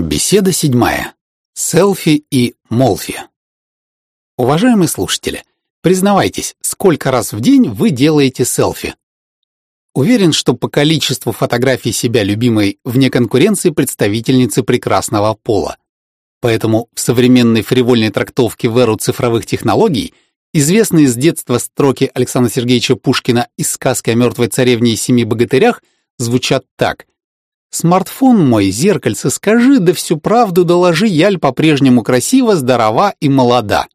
Беседа седьмая. Селфи и молфи. Уважаемые слушатели, признавайтесь, сколько раз в день вы делаете селфи? Уверен, что по количеству фотографий себя любимой вне конкуренции представительницы прекрасного пола. Поэтому в современной фривольной трактовке в эру цифровых технологий известные с детства строки Александра Сергеевича Пушкина из сказки о мертвой царевне и семи богатырях звучат так – Смартфон мой, зеркальце, скажи, да всю правду доложи, яль по-прежнему красива, здорова и молода.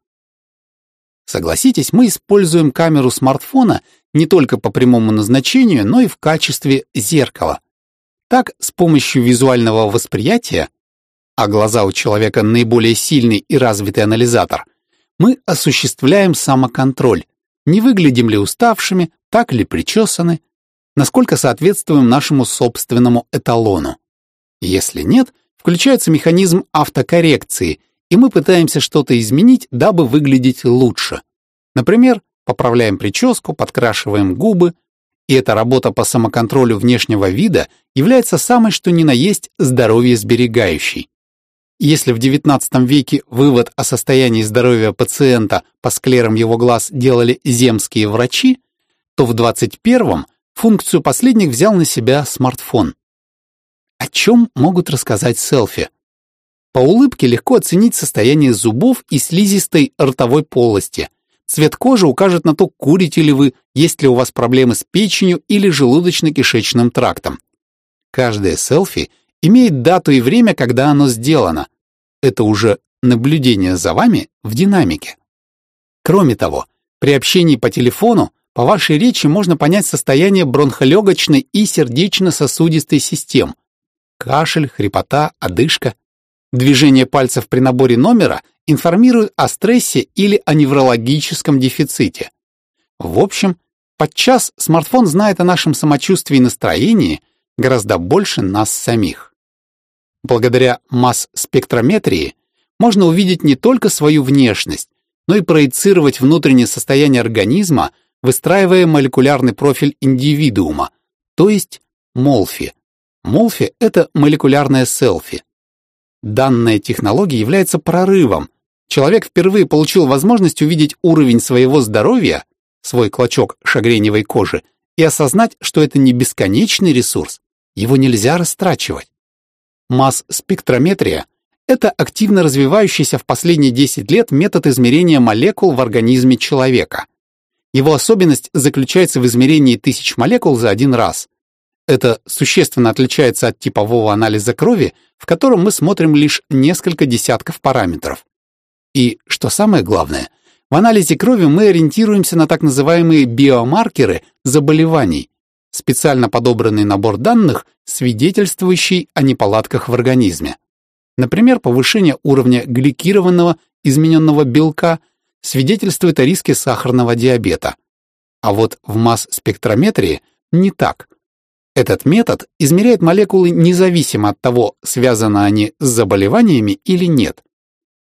Согласитесь, мы используем камеру смартфона не только по прямому назначению, но и в качестве зеркала. Так, с помощью визуального восприятия, а глаза у человека наиболее сильный и развитый анализатор, мы осуществляем самоконтроль, не выглядим ли уставшими, так ли причесаны, насколько соответствуем нашему собственному эталону. Если нет, включается механизм автокоррекции, и мы пытаемся что-то изменить, дабы выглядеть лучше. Например, поправляем прическу, подкрашиваем губы, и эта работа по самоконтролю внешнего вида является самой что ни на есть здоровье сберегающей. Если в XIX веке вывод о состоянии здоровья пациента по склерам его глаз делали земские врачи, то в XXI Функцию последних взял на себя смартфон. О чем могут рассказать селфи? По улыбке легко оценить состояние зубов и слизистой ротовой полости. Цвет кожи укажет на то, курите ли вы, есть ли у вас проблемы с печенью или желудочно-кишечным трактом. Каждое селфи имеет дату и время, когда оно сделано. Это уже наблюдение за вами в динамике. Кроме того, при общении по телефону по вашей речи можно понять состояние бронхолегочной и сердечно-сосудистой систем. Кашель, хрипота, одышка. Движение пальцев при наборе номера информируют о стрессе или о неврологическом дефиците. В общем, подчас смартфон знает о нашем самочувствии и настроении гораздо больше нас самих. Благодаря масс-спектрометрии можно увидеть не только свою внешность, но и проецировать внутреннее состояние организма выстраивая молекулярный профиль индивидуума, то есть молфи. Молфи — это молекулярное селфи. Данная технология является прорывом. Человек впервые получил возможность увидеть уровень своего здоровья, свой клочок шагреневой кожи, и осознать, что это не бесконечный ресурс, его нельзя растрачивать. Масс-спектрометрия — это активно развивающийся в последние 10 лет метод измерения молекул в организме человека. Его особенность заключается в измерении тысяч молекул за один раз. Это существенно отличается от типового анализа крови, в котором мы смотрим лишь несколько десятков параметров. И, что самое главное, в анализе крови мы ориентируемся на так называемые биомаркеры заболеваний, специально подобранный набор данных, свидетельствующий о неполадках в организме. Например, повышение уровня гликированного измененного белка – свидетельствует о риске сахарного диабета. А вот в масс-спектрометрии не так. Этот метод измеряет молекулы независимо от того, связаны они с заболеваниями или нет.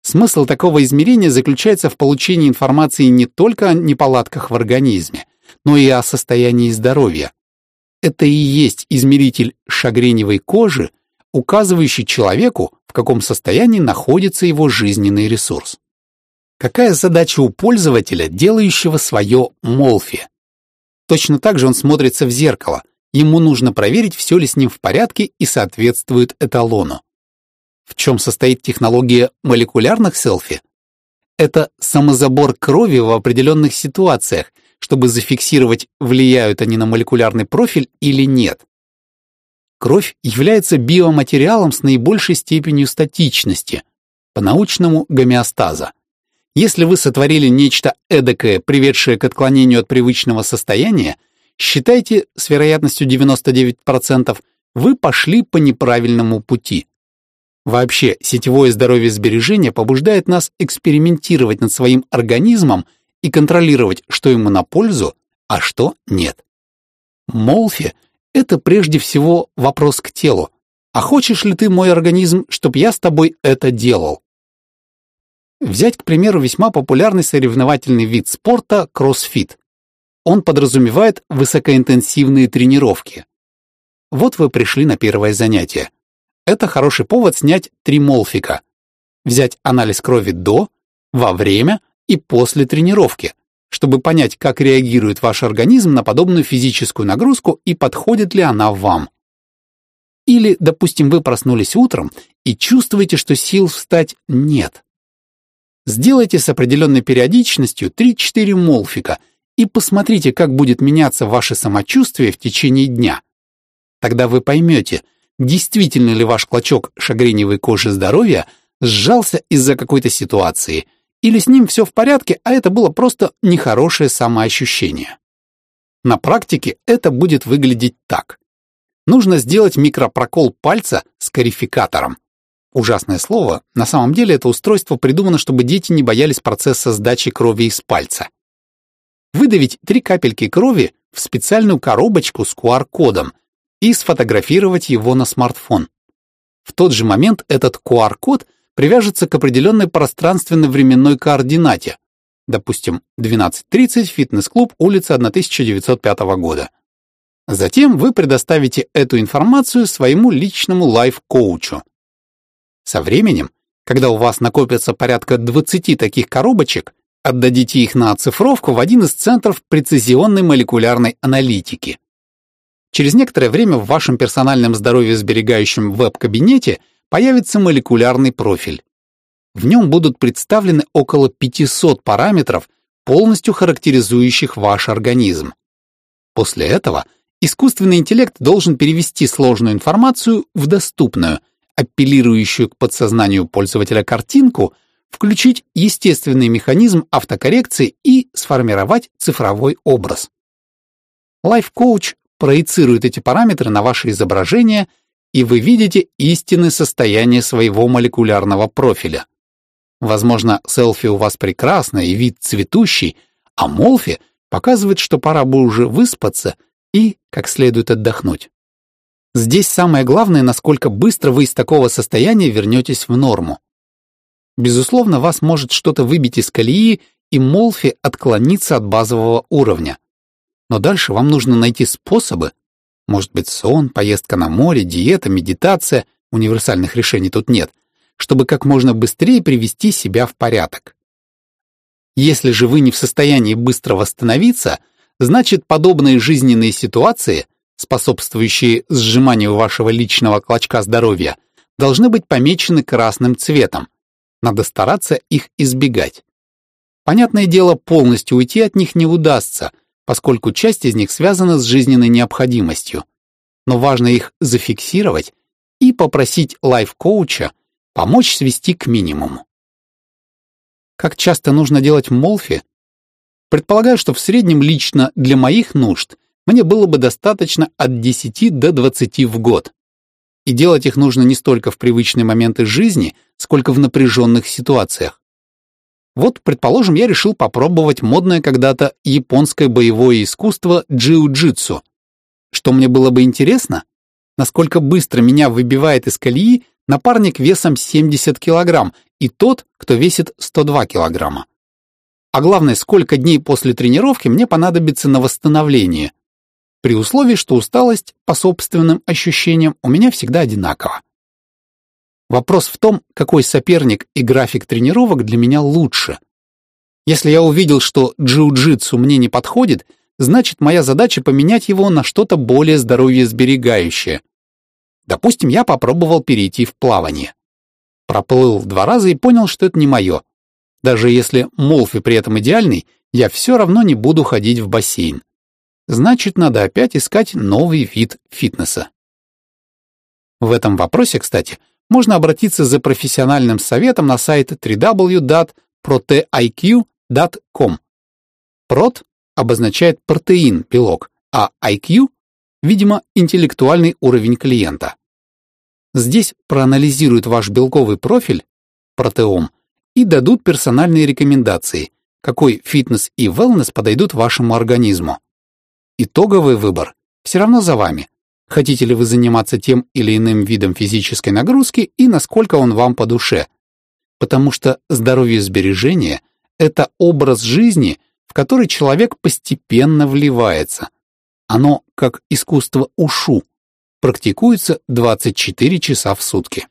Смысл такого измерения заключается в получении информации не только о неполадках в организме, но и о состоянии здоровья. Это и есть измеритель шагреневой кожи, указывающий человеку, в каком состоянии находится его жизненный ресурс. Какая задача у пользователя, делающего свое молфи? Точно так же он смотрится в зеркало. Ему нужно проверить, все ли с ним в порядке и соответствует эталону. В чем состоит технология молекулярных селфи? Это самозабор крови в определенных ситуациях, чтобы зафиксировать, влияют они на молекулярный профиль или нет. Кровь является биоматериалом с наибольшей степенью статичности, по-научному гомеостаза. Если вы сотворили нечто эдакое, приведшее к отклонению от привычного состояния, считайте с вероятностью 99%, вы пошли по неправильному пути. Вообще, сетевое здоровье сбережения побуждает нас экспериментировать над своим организмом и контролировать, что ему на пользу, а что нет. Молфи — это прежде всего вопрос к телу. А хочешь ли ты, мой организм, чтоб я с тобой это делал? Взять, к примеру, весьма популярный соревновательный вид спорта – кроссфит. Он подразумевает высокоинтенсивные тренировки. Вот вы пришли на первое занятие. это хороший повод снять три молфика. Взять анализ крови до, во время и после тренировки, чтобы понять, как реагирует ваш организм на подобную физическую нагрузку и подходит ли она вам. Или, допустим, вы проснулись утром и чувствуете, что сил встать нет. Сделайте с определенной периодичностью 3-4 молфика и посмотрите, как будет меняться ваше самочувствие в течение дня. Тогда вы поймете, действительно ли ваш клочок шагреневой кожи здоровья сжался из-за какой-то ситуации, или с ним все в порядке, а это было просто нехорошее самоощущение. На практике это будет выглядеть так. Нужно сделать микропрокол пальца с карификатором. Ужасное слово, на самом деле это устройство придумано, чтобы дети не боялись процесса сдачи крови из пальца. Выдавить три капельки крови в специальную коробочку с QR-кодом и сфотографировать его на смартфон. В тот же момент этот QR-код привяжется к определенной пространственно-временной координате, допустим, 12.30, фитнес-клуб, улица 1905 года. Затем вы предоставите эту информацию своему личному лайф-коучу. Со временем, когда у вас накопится порядка 20 таких коробочек, отдадите их на оцифровку в один из центров прецизионной молекулярной аналитики. Через некоторое время в вашем персональном здоровье сберегающем веб-кабинете появится молекулярный профиль. В нем будут представлены около 500 параметров, полностью характеризующих ваш организм. После этого искусственный интеллект должен перевести сложную информацию в доступную, апеллирующую к подсознанию пользователя картинку, включить естественный механизм автокоррекции и сформировать цифровой образ. Life Coach проецирует эти параметры на ваше изображение, и вы видите истинное состояние своего молекулярного профиля. Возможно, селфи у вас прекрасное и вид цветущий, а молфи показывает, что пора бы уже выспаться и как следует отдохнуть. Здесь самое главное, насколько быстро вы из такого состояния вернетесь в норму. Безусловно, вас может что-то выбить из колеи, и молфи отклониться от базового уровня. Но дальше вам нужно найти способы, может быть, сон, поездка на море, диета, медитация, универсальных решений тут нет, чтобы как можно быстрее привести себя в порядок. Если же вы не в состоянии быстро восстановиться, значит подобные жизненные ситуации, способствующие сжиманию вашего личного клочка здоровья, должны быть помечены красным цветом. Надо стараться их избегать. Понятное дело, полностью уйти от них не удастся – поскольку часть из них связана с жизненной необходимостью. Но важно их зафиксировать и попросить лайф-коуча помочь свести к минимуму. Как часто нужно делать молфи? Предполагаю, что в среднем лично для моих нужд мне было бы достаточно от 10 до 20 в год. И делать их нужно не столько в привычные моменты жизни, сколько в напряженных ситуациях. Вот, предположим, я решил попробовать модное когда-то японское боевое искусство джиу-джитсу. Что мне было бы интересно? Насколько быстро меня выбивает из колеи напарник весом 70 килограмм и тот, кто весит 102 килограмма. А главное, сколько дней после тренировки мне понадобится на восстановление, при условии, что усталость по собственным ощущениям у меня всегда одинакова. Вопрос в том, какой соперник и график тренировок для меня лучше. Если я увидел, что джиу-джитсу мне не подходит, значит, моя задача поменять его на что-то более здоровьесберегающее. Допустим, я попробовал перейти в плавание. Проплыл два раза и понял, что это не мое. Даже если Молфи при этом идеальный, я все равно не буду ходить в бассейн. Значит, надо опять искать новый вид фитнеса. В этом вопросе, кстати, можно обратиться за профессиональным советом на сайт www.proteiq.com. Прот обозначает протеин, белок, а IQ, видимо, интеллектуальный уровень клиента. Здесь проанализируют ваш белковый профиль, протеом, и дадут персональные рекомендации, какой фитнес и wellness подойдут вашему организму. Итоговый выбор все равно за вами. Хотите ли вы заниматься тем или иным видом физической нагрузки и насколько он вам по душе? Потому что здоровье сбережения – это образ жизни, в который человек постепенно вливается. Оно как искусство ушу. практикуется 24 часа в сутки.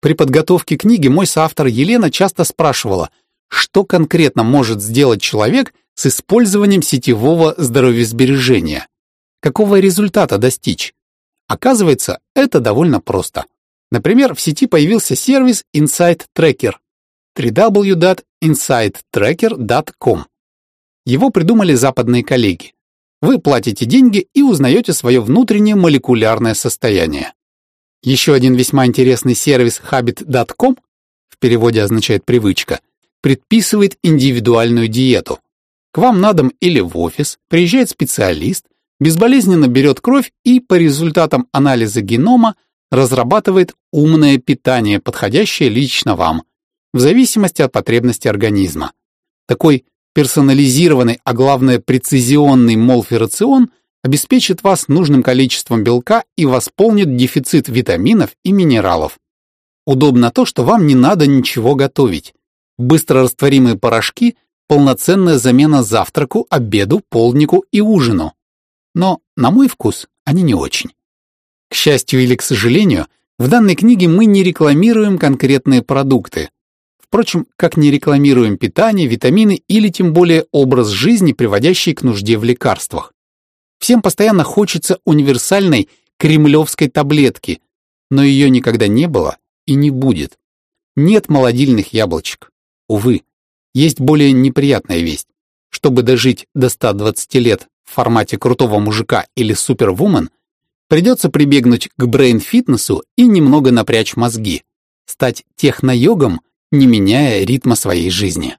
При подготовке книги мой соавтор Елена часто спрашивала, что конкретно может сделать человек с использованием сетевого здоровьесбережения, какого результата достичь. Оказывается, это довольно просто. Например, в сети появился сервис Insight Tracker www.insighttracker.com. Его придумали западные коллеги. Вы платите деньги и узнаете свое внутреннее молекулярное состояние. Еще один весьма интересный сервис habit.com, в переводе означает «привычка», предписывает индивидуальную диету. К вам на дом или в офис приезжает специалист, безболезненно берет кровь и по результатам анализа генома разрабатывает умное питание, подходящее лично вам, в зависимости от потребностей организма. Такой персонализированный, а главное прецизионный молфирацион обеспечит вас нужным количеством белка и восполнит дефицит витаминов и минералов. Удобно то, что вам не надо ничего готовить. Быстрорастворимые порошки – полноценная замена завтраку, обеду, полднику и ужину. Но, на мой вкус, они не очень. К счастью или к сожалению, в данной книге мы не рекламируем конкретные продукты. Впрочем, как не рекламируем питание, витамины или тем более образ жизни, приводящий к нужде в лекарствах. Всем постоянно хочется универсальной кремлевской таблетки, но ее никогда не было и не будет. Нет молодильных яблочек. Увы, есть более неприятная весть. Чтобы дожить до 120 лет в формате крутого мужика или супервумен, придется прибегнуть к брейн-фитнесу и немного напрячь мозги, стать техно-йогом, не меняя ритма своей жизни.